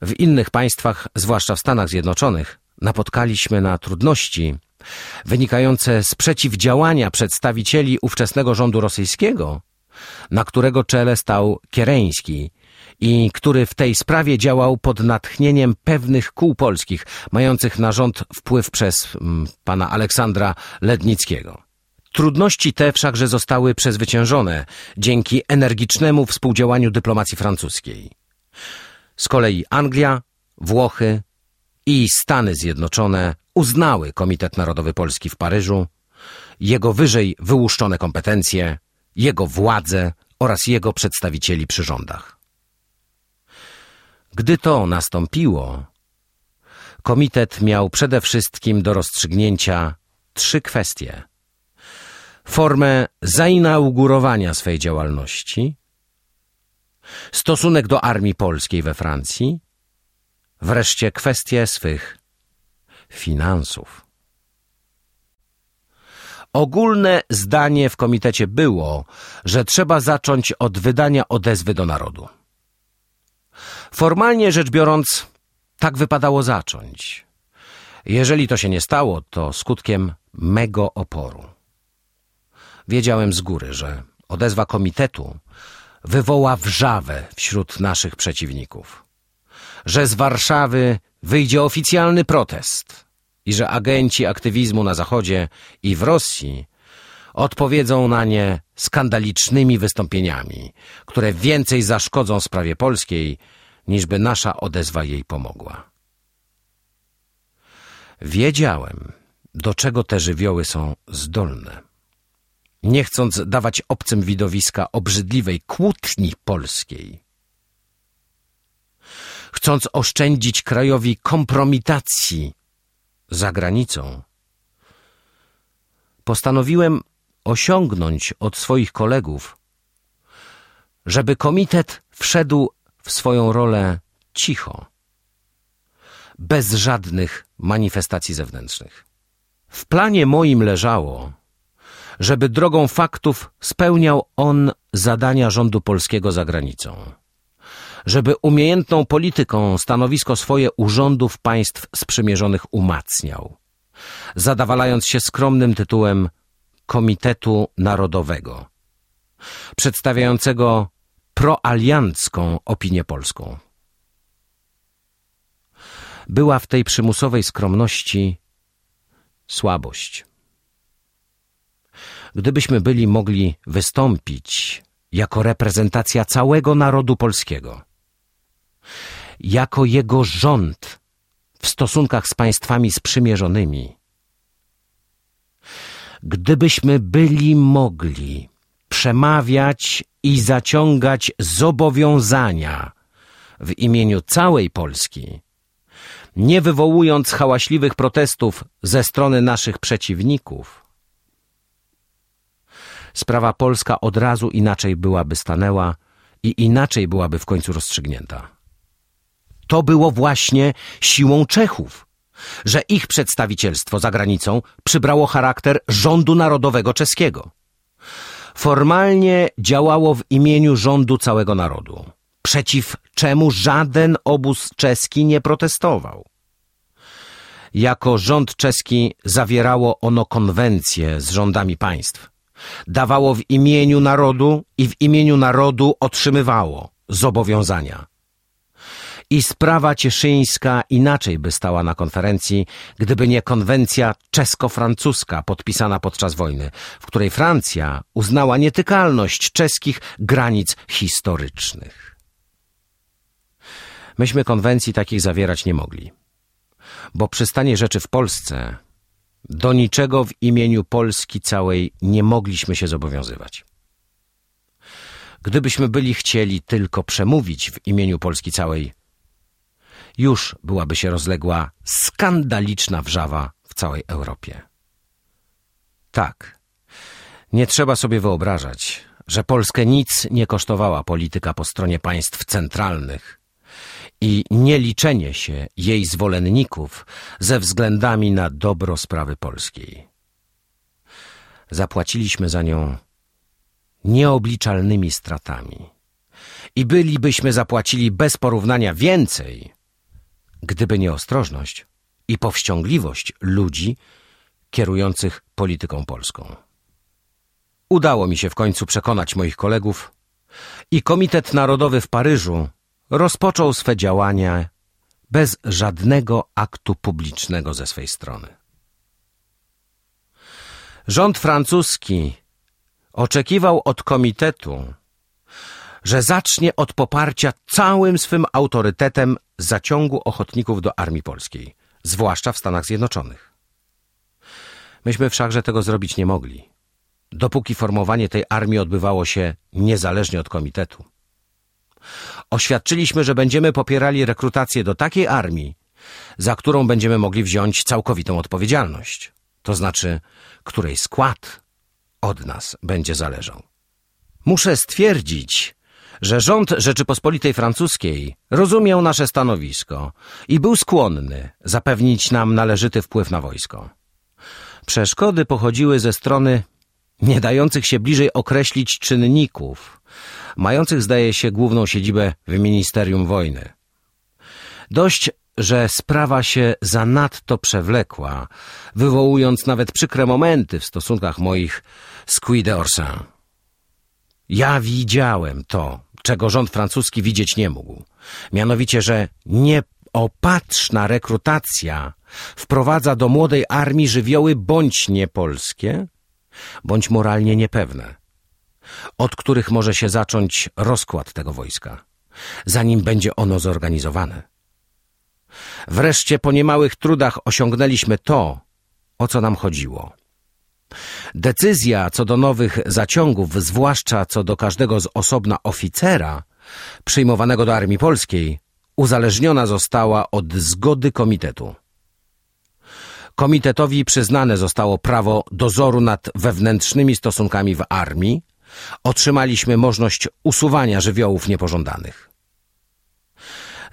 W innych państwach, zwłaszcza w Stanach Zjednoczonych, napotkaliśmy na trudności wynikające z przeciwdziałania przedstawicieli ówczesnego rządu rosyjskiego, na którego czele stał Kiereński i który w tej sprawie działał pod natchnieniem pewnych kół polskich, mających na rząd wpływ przez m, pana Aleksandra Lednickiego. Trudności te wszakże zostały przezwyciężone dzięki energicznemu współdziałaniu dyplomacji francuskiej. Z kolei Anglia, Włochy i Stany Zjednoczone uznały Komitet Narodowy Polski w Paryżu, jego wyżej wyłuszczone kompetencje, jego władzę oraz jego przedstawicieli przy rządach. Gdy to nastąpiło, komitet miał przede wszystkim do rozstrzygnięcia trzy kwestie. Formę zainaugurowania swej działalności, stosunek do armii polskiej we Francji, wreszcie kwestie swych finansów. Ogólne zdanie w komitecie było, że trzeba zacząć od wydania odezwy do narodu. Formalnie rzecz biorąc, tak wypadało zacząć. Jeżeli to się nie stało, to skutkiem mego oporu. Wiedziałem z góry, że odezwa komitetu wywoła wrzawę wśród naszych przeciwników, że z Warszawy wyjdzie oficjalny protest i że agenci aktywizmu na Zachodzie i w Rosji odpowiedzą na nie skandalicznymi wystąpieniami, które więcej zaszkodzą sprawie polskiej, niżby nasza odezwa jej pomogła. Wiedziałem, do czego te żywioły są zdolne. Nie chcąc dawać obcym widowiska obrzydliwej kłótni polskiej, chcąc oszczędzić krajowi kompromitacji za granicą, postanowiłem osiągnąć od swoich kolegów, żeby komitet wszedł w swoją rolę cicho, bez żadnych manifestacji zewnętrznych. W planie moim leżało, żeby drogą faktów spełniał on zadania rządu polskiego za granicą żeby umiejętną polityką stanowisko swoje urządów państw sprzymierzonych umacniał, zadawalając się skromnym tytułem Komitetu Narodowego, przedstawiającego proaliancką opinię polską. Była w tej przymusowej skromności słabość. Gdybyśmy byli mogli wystąpić jako reprezentacja całego narodu polskiego, jako jego rząd w stosunkach z państwami sprzymierzonymi. Gdybyśmy byli mogli przemawiać i zaciągać zobowiązania w imieniu całej Polski, nie wywołując hałaśliwych protestów ze strony naszych przeciwników, sprawa polska od razu inaczej byłaby stanęła i inaczej byłaby w końcu rozstrzygnięta. To było właśnie siłą Czechów, że ich przedstawicielstwo za granicą przybrało charakter rządu narodowego czeskiego. Formalnie działało w imieniu rządu całego narodu, przeciw czemu żaden obóz czeski nie protestował. Jako rząd czeski zawierało ono konwencje z rządami państw. Dawało w imieniu narodu i w imieniu narodu otrzymywało zobowiązania. I sprawa cieszyńska inaczej by stała na konferencji, gdyby nie konwencja czesko-francuska podpisana podczas wojny, w której Francja uznała nietykalność czeskich granic historycznych. Myśmy konwencji takich zawierać nie mogli, bo przy stanie rzeczy w Polsce do niczego w imieniu Polski całej nie mogliśmy się zobowiązywać. Gdybyśmy byli chcieli tylko przemówić w imieniu Polski całej, już byłaby się rozległa skandaliczna wrzawa w całej Europie. Tak, nie trzeba sobie wyobrażać, że Polskę nic nie kosztowała polityka po stronie państw centralnych i nieliczenie się jej zwolenników ze względami na dobro sprawy polskiej. Zapłaciliśmy za nią nieobliczalnymi stratami i bylibyśmy zapłacili bez porównania więcej, gdyby nie ostrożność i powściągliwość ludzi kierujących polityką polską. Udało mi się w końcu przekonać moich kolegów i Komitet Narodowy w Paryżu rozpoczął swe działania bez żadnego aktu publicznego ze swej strony. Rząd francuski oczekiwał od komitetu, że zacznie od poparcia całym swym autorytetem zaciągu ochotników do Armii Polskiej, zwłaszcza w Stanach Zjednoczonych. Myśmy wszakże tego zrobić nie mogli, dopóki formowanie tej armii odbywało się niezależnie od komitetu. Oświadczyliśmy, że będziemy popierali rekrutację do takiej armii, za którą będziemy mogli wziąć całkowitą odpowiedzialność, to znaczy, której skład od nas będzie zależał. Muszę stwierdzić, że rząd Rzeczypospolitej Francuskiej rozumiał nasze stanowisko i był skłonny zapewnić nam należyty wpływ na wojsko. Przeszkody pochodziły ze strony nie dających się bliżej określić czynników, mających zdaje się główną siedzibę w Ministerium Wojny. Dość, że sprawa się zanadto przewlekła, wywołując nawet przykre momenty w stosunkach moich z Quai d'Orsay. Ja widziałem to, czego rząd francuski widzieć nie mógł. Mianowicie, że nieopatrzna rekrutacja wprowadza do młodej armii żywioły bądź niepolskie, bądź moralnie niepewne, od których może się zacząć rozkład tego wojska, zanim będzie ono zorganizowane. Wreszcie po niemałych trudach osiągnęliśmy to, o co nam chodziło. Decyzja co do nowych zaciągów, zwłaszcza co do każdego z osobna oficera przyjmowanego do Armii Polskiej, uzależniona została od zgody komitetu. Komitetowi przyznane zostało prawo dozoru nad wewnętrznymi stosunkami w armii. Otrzymaliśmy możliwość usuwania żywiołów niepożądanych.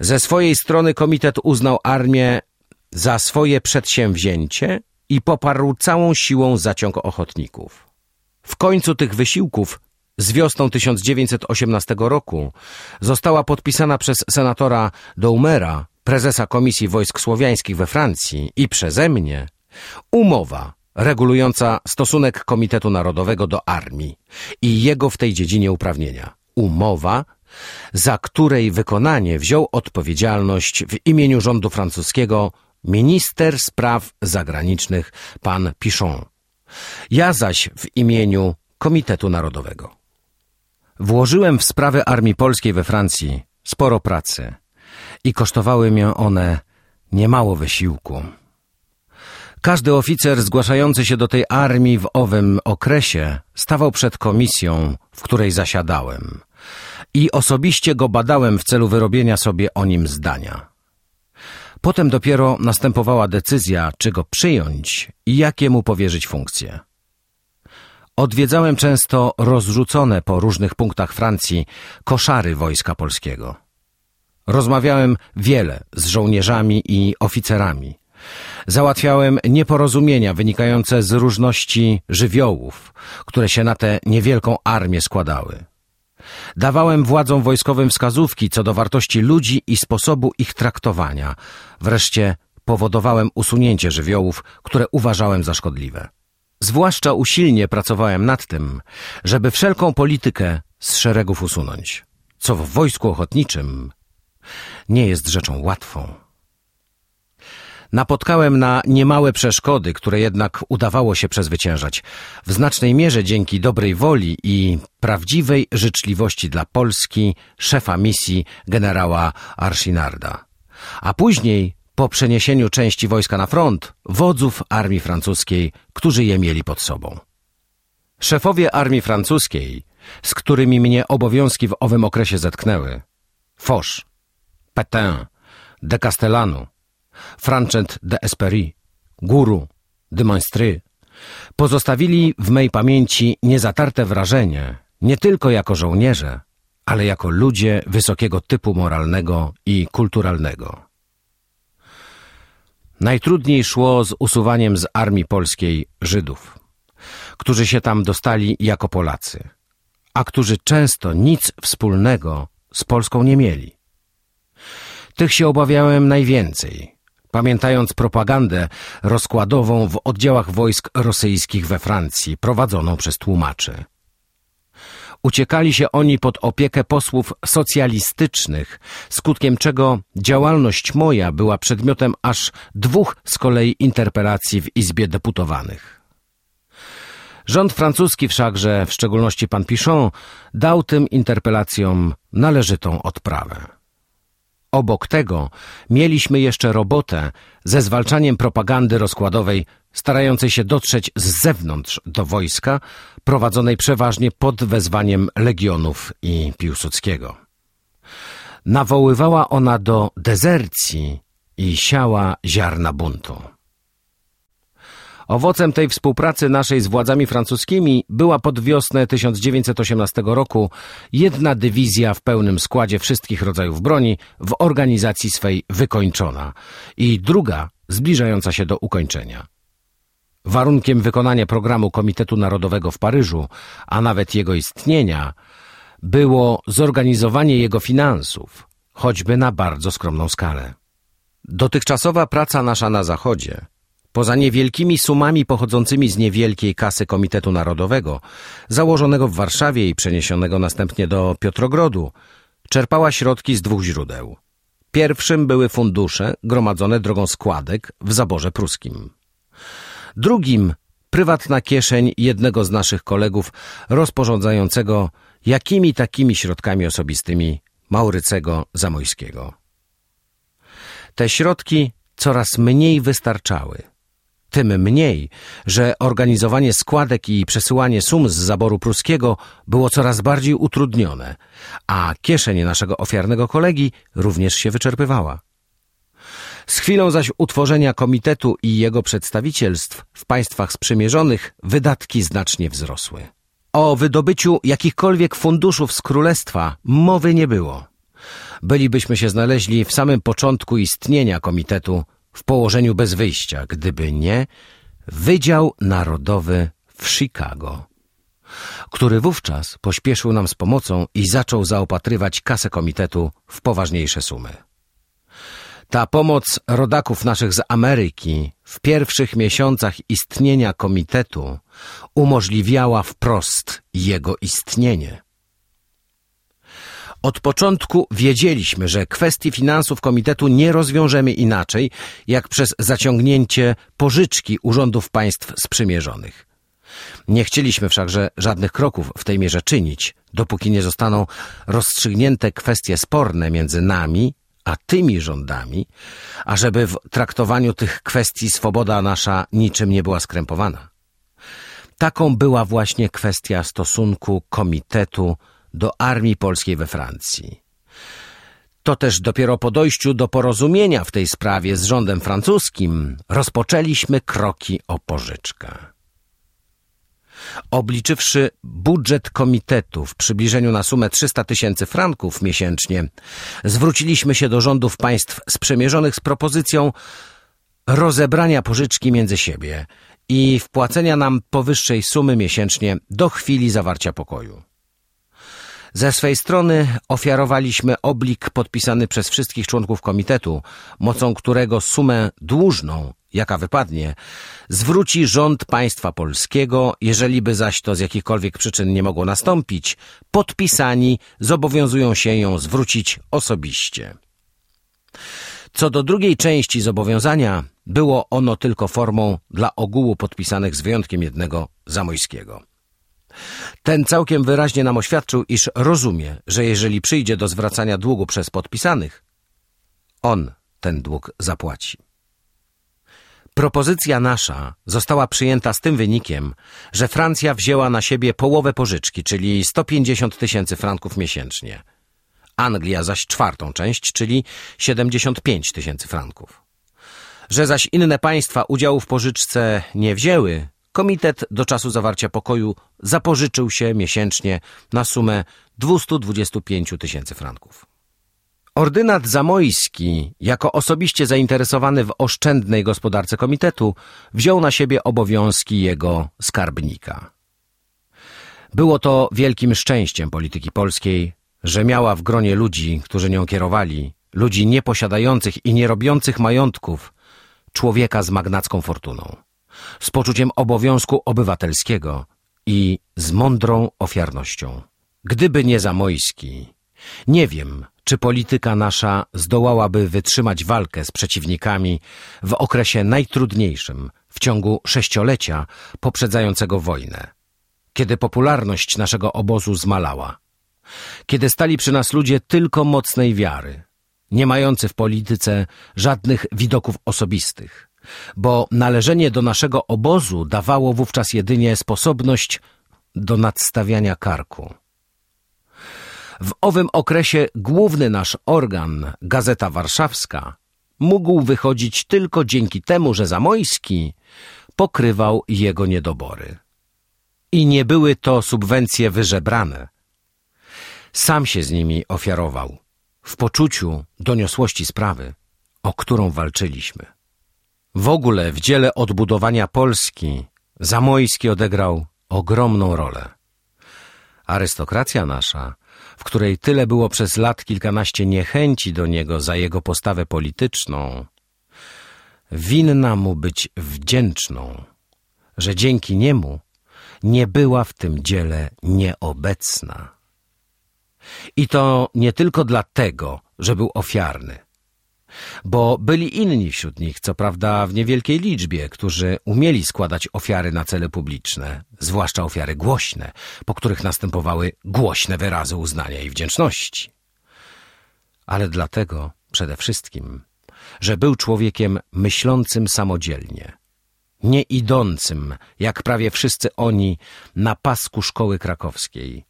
Ze swojej strony komitet uznał armię za swoje przedsięwzięcie i poparł całą siłą zaciąg ochotników. W końcu tych wysiłków z wiosną 1918 roku została podpisana przez senatora Doumera, prezesa Komisji Wojsk Słowiańskich we Francji i przeze mnie umowa regulująca stosunek Komitetu Narodowego do armii i jego w tej dziedzinie uprawnienia. Umowa, za której wykonanie wziął odpowiedzialność w imieniu rządu francuskiego minister spraw zagranicznych pan Pichon. Ja zaś w imieniu Komitetu Narodowego. Włożyłem w sprawy Armii Polskiej we Francji sporo pracy i kosztowały mnie one niemało wysiłku. Każdy oficer zgłaszający się do tej armii w owym okresie stawał przed komisją, w której zasiadałem i osobiście go badałem w celu wyrobienia sobie o nim zdania. Potem dopiero następowała decyzja, czy go przyjąć i jakie mu powierzyć funkcje. Odwiedzałem często rozrzucone po różnych punktach Francji koszary wojska polskiego. Rozmawiałem wiele z żołnierzami i oficerami. Załatwiałem nieporozumienia wynikające z różności żywiołów, które się na tę niewielką armię składały. Dawałem władzom wojskowym wskazówki co do wartości ludzi i sposobu ich traktowania. Wreszcie powodowałem usunięcie żywiołów, które uważałem za szkodliwe. Zwłaszcza usilnie pracowałem nad tym, żeby wszelką politykę z szeregów usunąć, co w wojsku ochotniczym nie jest rzeczą łatwą. Napotkałem na niemałe przeszkody, które jednak udawało się przezwyciężać, w znacznej mierze dzięki dobrej woli i prawdziwej życzliwości dla Polski szefa misji generała Archinarda. A później, po przeniesieniu części wojska na front, wodzów armii francuskiej, którzy je mieli pod sobą. Szefowie armii francuskiej, z którymi mnie obowiązki w owym okresie zetknęły, Foch, Petain, de Castellano, Franchet de Guru, de Monstry, pozostawili w mej pamięci niezatarte wrażenie nie tylko jako żołnierze, ale jako ludzie wysokiego typu moralnego i kulturalnego. Najtrudniej szło z usuwaniem z armii polskiej Żydów, którzy się tam dostali jako Polacy, a którzy często nic wspólnego z Polską nie mieli. Tych się obawiałem najwięcej, pamiętając propagandę rozkładową w oddziałach wojsk rosyjskich we Francji, prowadzoną przez tłumaczy. Uciekali się oni pod opiekę posłów socjalistycznych, skutkiem czego działalność moja była przedmiotem aż dwóch z kolei interpelacji w Izbie Deputowanych. Rząd francuski wszakże, w szczególności pan Pichon, dał tym interpelacjom należytą odprawę. Obok tego mieliśmy jeszcze robotę ze zwalczaniem propagandy rozkładowej starającej się dotrzeć z zewnątrz do wojska, prowadzonej przeważnie pod wezwaniem legionów i Piłsudskiego. Nawoływała ona do dezercji i siała ziarna buntu. Owocem tej współpracy naszej z władzami francuskimi była pod wiosnę 1918 roku jedna dywizja w pełnym składzie wszystkich rodzajów broni w organizacji swej wykończona i druga zbliżająca się do ukończenia. Warunkiem wykonania programu Komitetu Narodowego w Paryżu, a nawet jego istnienia, było zorganizowanie jego finansów, choćby na bardzo skromną skalę. Dotychczasowa praca nasza na Zachodzie Poza niewielkimi sumami pochodzącymi z niewielkiej kasy Komitetu Narodowego, założonego w Warszawie i przeniesionego następnie do Piotrogrodu, czerpała środki z dwóch źródeł. Pierwszym były fundusze gromadzone drogą składek w zaborze pruskim. Drugim prywatna kieszeń jednego z naszych kolegów rozporządzającego jakimi takimi środkami osobistymi Maurycego Zamojskiego. Te środki coraz mniej wystarczały – tym mniej, że organizowanie składek i przesyłanie sum z zaboru pruskiego było coraz bardziej utrudnione, a kieszeń naszego ofiarnego kolegi również się wyczerpywała. Z chwilą zaś utworzenia komitetu i jego przedstawicielstw w państwach sprzymierzonych wydatki znacznie wzrosły. O wydobyciu jakichkolwiek funduszów z królestwa mowy nie było. Bylibyśmy się znaleźli w samym początku istnienia komitetu w położeniu bez wyjścia, gdyby nie Wydział Narodowy w Chicago, który wówczas pośpieszył nam z pomocą i zaczął zaopatrywać kasę komitetu w poważniejsze sumy. Ta pomoc rodaków naszych z Ameryki w pierwszych miesiącach istnienia komitetu umożliwiała wprost jego istnienie. Od początku wiedzieliśmy, że kwestii finansów komitetu nie rozwiążemy inaczej, jak przez zaciągnięcie pożyczki urządów państw sprzymierzonych. Nie chcieliśmy wszakże żadnych kroków w tej mierze czynić, dopóki nie zostaną rozstrzygnięte kwestie sporne między nami a tymi rządami, ażeby w traktowaniu tych kwestii swoboda nasza niczym nie była skrępowana. Taką była właśnie kwestia stosunku komitetu do armii polskiej we Francji. To też dopiero po dojściu do porozumienia w tej sprawie z rządem francuskim rozpoczęliśmy kroki o pożyczkę. Obliczywszy budżet komitetu w przybliżeniu na sumę 300 tysięcy franków miesięcznie, zwróciliśmy się do rządów państw sprzymierzonych z propozycją rozebrania pożyczki między siebie i wpłacenia nam powyższej sumy miesięcznie do chwili zawarcia pokoju. Ze swej strony ofiarowaliśmy oblik podpisany przez wszystkich członków komitetu, mocą którego sumę dłużną, jaka wypadnie, zwróci rząd państwa polskiego, jeżeli by zaś to z jakichkolwiek przyczyn nie mogło nastąpić, podpisani zobowiązują się ją zwrócić osobiście. Co do drugiej części zobowiązania, było ono tylko formą dla ogółu podpisanych z wyjątkiem jednego Zamojskiego. Ten całkiem wyraźnie nam oświadczył, iż rozumie, że jeżeli przyjdzie do zwracania długu przez podpisanych, on ten dług zapłaci. Propozycja nasza została przyjęta z tym wynikiem, że Francja wzięła na siebie połowę pożyczki, czyli 150 tysięcy franków miesięcznie. Anglia zaś czwartą część, czyli 75 tysięcy franków. Że zaś inne państwa udziału w pożyczce nie wzięły, komitet do czasu zawarcia pokoju zapożyczył się miesięcznie na sumę 225 tysięcy franków. Ordynat Zamojski, jako osobiście zainteresowany w oszczędnej gospodarce komitetu, wziął na siebie obowiązki jego skarbnika. Było to wielkim szczęściem polityki polskiej, że miała w gronie ludzi, którzy nią kierowali, ludzi nieposiadających i nie robiących majątków, człowieka z magnacką fortuną, z poczuciem obowiązku obywatelskiego i z mądrą ofiarnością. Gdyby nie Zamojski, nie wiem, czy polityka nasza zdołałaby wytrzymać walkę z przeciwnikami w okresie najtrudniejszym w ciągu sześciolecia poprzedzającego wojnę, kiedy popularność naszego obozu zmalała, kiedy stali przy nas ludzie tylko mocnej wiary, nie mający w polityce żadnych widoków osobistych, bo należenie do naszego obozu dawało wówczas jedynie sposobność do nadstawiania karku. W owym okresie główny nasz organ, Gazeta Warszawska, mógł wychodzić tylko dzięki temu, że Zamojski pokrywał jego niedobory. I nie były to subwencje wyżebrane. Sam się z nimi ofiarował, w poczuciu doniosłości sprawy, o którą walczyliśmy. W ogóle w dziele odbudowania Polski Zamojski odegrał ogromną rolę. Arystokracja nasza w której tyle było przez lat kilkanaście niechęci do niego za jego postawę polityczną, winna mu być wdzięczną, że dzięki niemu nie była w tym dziele nieobecna. I to nie tylko dlatego, że był ofiarny, bo byli inni wśród nich, co prawda w niewielkiej liczbie, którzy umieli składać ofiary na cele publiczne, zwłaszcza ofiary głośne, po których następowały głośne wyrazy uznania i wdzięczności. Ale dlatego przede wszystkim, że był człowiekiem myślącym samodzielnie, nie idącym, jak prawie wszyscy oni, na pasku szkoły krakowskiej,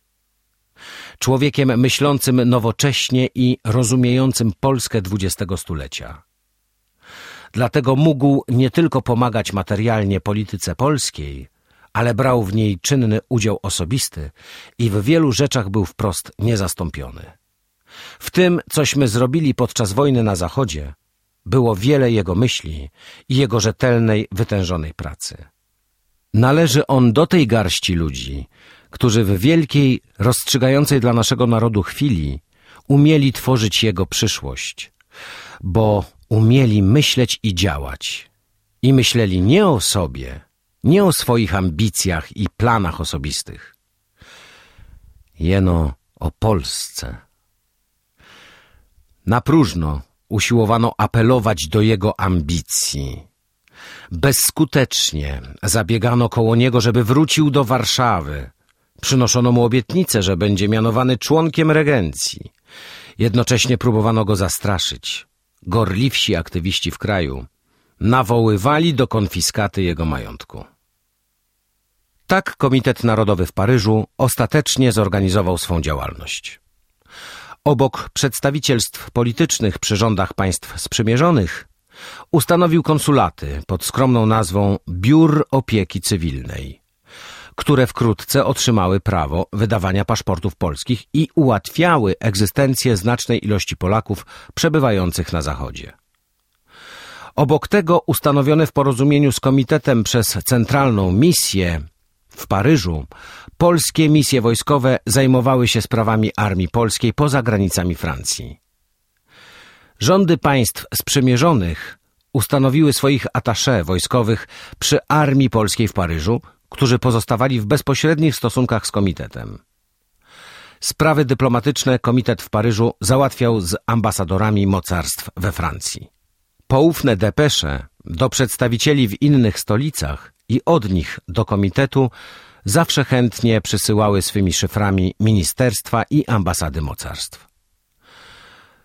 człowiekiem myślącym nowocześnie i rozumiejącym Polskę XX stulecia. Dlatego mógł nie tylko pomagać materialnie polityce polskiej, ale brał w niej czynny udział osobisty i w wielu rzeczach był wprost niezastąpiony. W tym, cośmy zrobili podczas wojny na Zachodzie, było wiele jego myśli i jego rzetelnej, wytężonej pracy. Należy on do tej garści ludzi, którzy w wielkiej, rozstrzygającej dla naszego narodu chwili umieli tworzyć jego przyszłość, bo umieli myśleć i działać. I myśleli nie o sobie, nie o swoich ambicjach i planach osobistych, jeno o Polsce. Na próżno usiłowano apelować do jego ambicji, Bezskutecznie zabiegano koło niego, żeby wrócił do Warszawy. Przynoszono mu obietnicę, że będzie mianowany członkiem regencji. Jednocześnie próbowano go zastraszyć. Gorliwsi aktywiści w kraju nawoływali do konfiskaty jego majątku. Tak Komitet Narodowy w Paryżu ostatecznie zorganizował swą działalność. Obok przedstawicielstw politycznych przy rządach państw sprzymierzonych ustanowił konsulaty pod skromną nazwą Biur Opieki Cywilnej, które wkrótce otrzymały prawo wydawania paszportów polskich i ułatwiały egzystencję znacznej ilości Polaków przebywających na Zachodzie. Obok tego ustanowione w porozumieniu z Komitetem przez Centralną Misję w Paryżu polskie misje wojskowe zajmowały się sprawami armii polskiej poza granicami Francji. Rządy państw sprzymierzonych ustanowiły swoich atasze wojskowych przy armii polskiej w Paryżu, którzy pozostawali w bezpośrednich stosunkach z komitetem. Sprawy dyplomatyczne komitet w Paryżu załatwiał z ambasadorami mocarstw we Francji. Poufne depesze do przedstawicieli w innych stolicach i od nich do komitetu zawsze chętnie przysyłały swymi szyframi ministerstwa i ambasady mocarstw.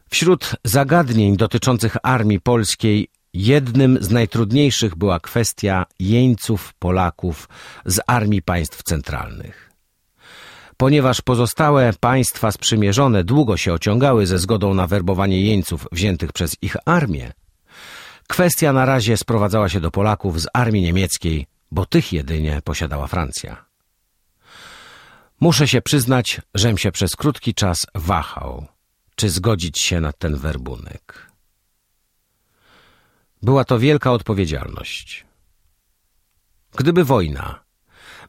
Wśród zagadnień dotyczących armii polskiej jednym z najtrudniejszych była kwestia jeńców Polaków z armii państw centralnych. Ponieważ pozostałe państwa sprzymierzone długo się ociągały ze zgodą na werbowanie jeńców wziętych przez ich armię, kwestia na razie sprowadzała się do Polaków z armii niemieckiej, bo tych jedynie posiadała Francja. Muszę się przyznać, żem się przez krótki czas wahał, czy zgodzić się na ten werbunek. Była to wielka odpowiedzialność. Gdyby wojna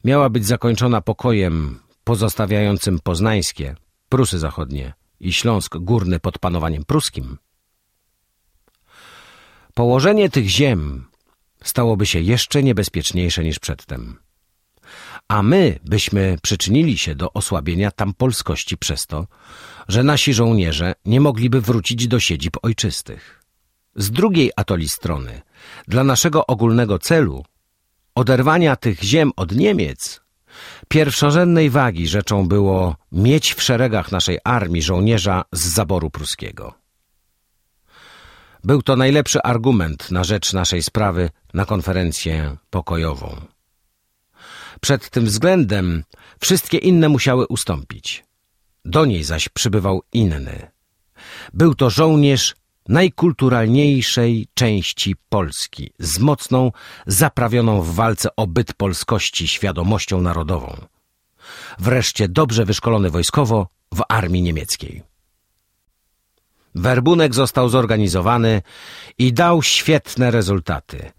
miała być zakończona pokojem pozostawiającym Poznańskie, Prusy Zachodnie i Śląsk Górny pod panowaniem pruskim, położenie tych ziem stałoby się jeszcze niebezpieczniejsze niż przedtem a my byśmy przyczynili się do osłabienia tam polskości przez to, że nasi żołnierze nie mogliby wrócić do siedzib ojczystych. Z drugiej atoli strony, dla naszego ogólnego celu, oderwania tych ziem od Niemiec, pierwszorzędnej wagi rzeczą było mieć w szeregach naszej armii żołnierza z zaboru pruskiego. Był to najlepszy argument na rzecz naszej sprawy na konferencję pokojową. Przed tym względem wszystkie inne musiały ustąpić. Do niej zaś przybywał inny. Był to żołnierz najkulturalniejszej części Polski, z mocną, zaprawioną w walce o byt polskości świadomością narodową. Wreszcie dobrze wyszkolony wojskowo w armii niemieckiej. Werbunek został zorganizowany i dał świetne rezultaty –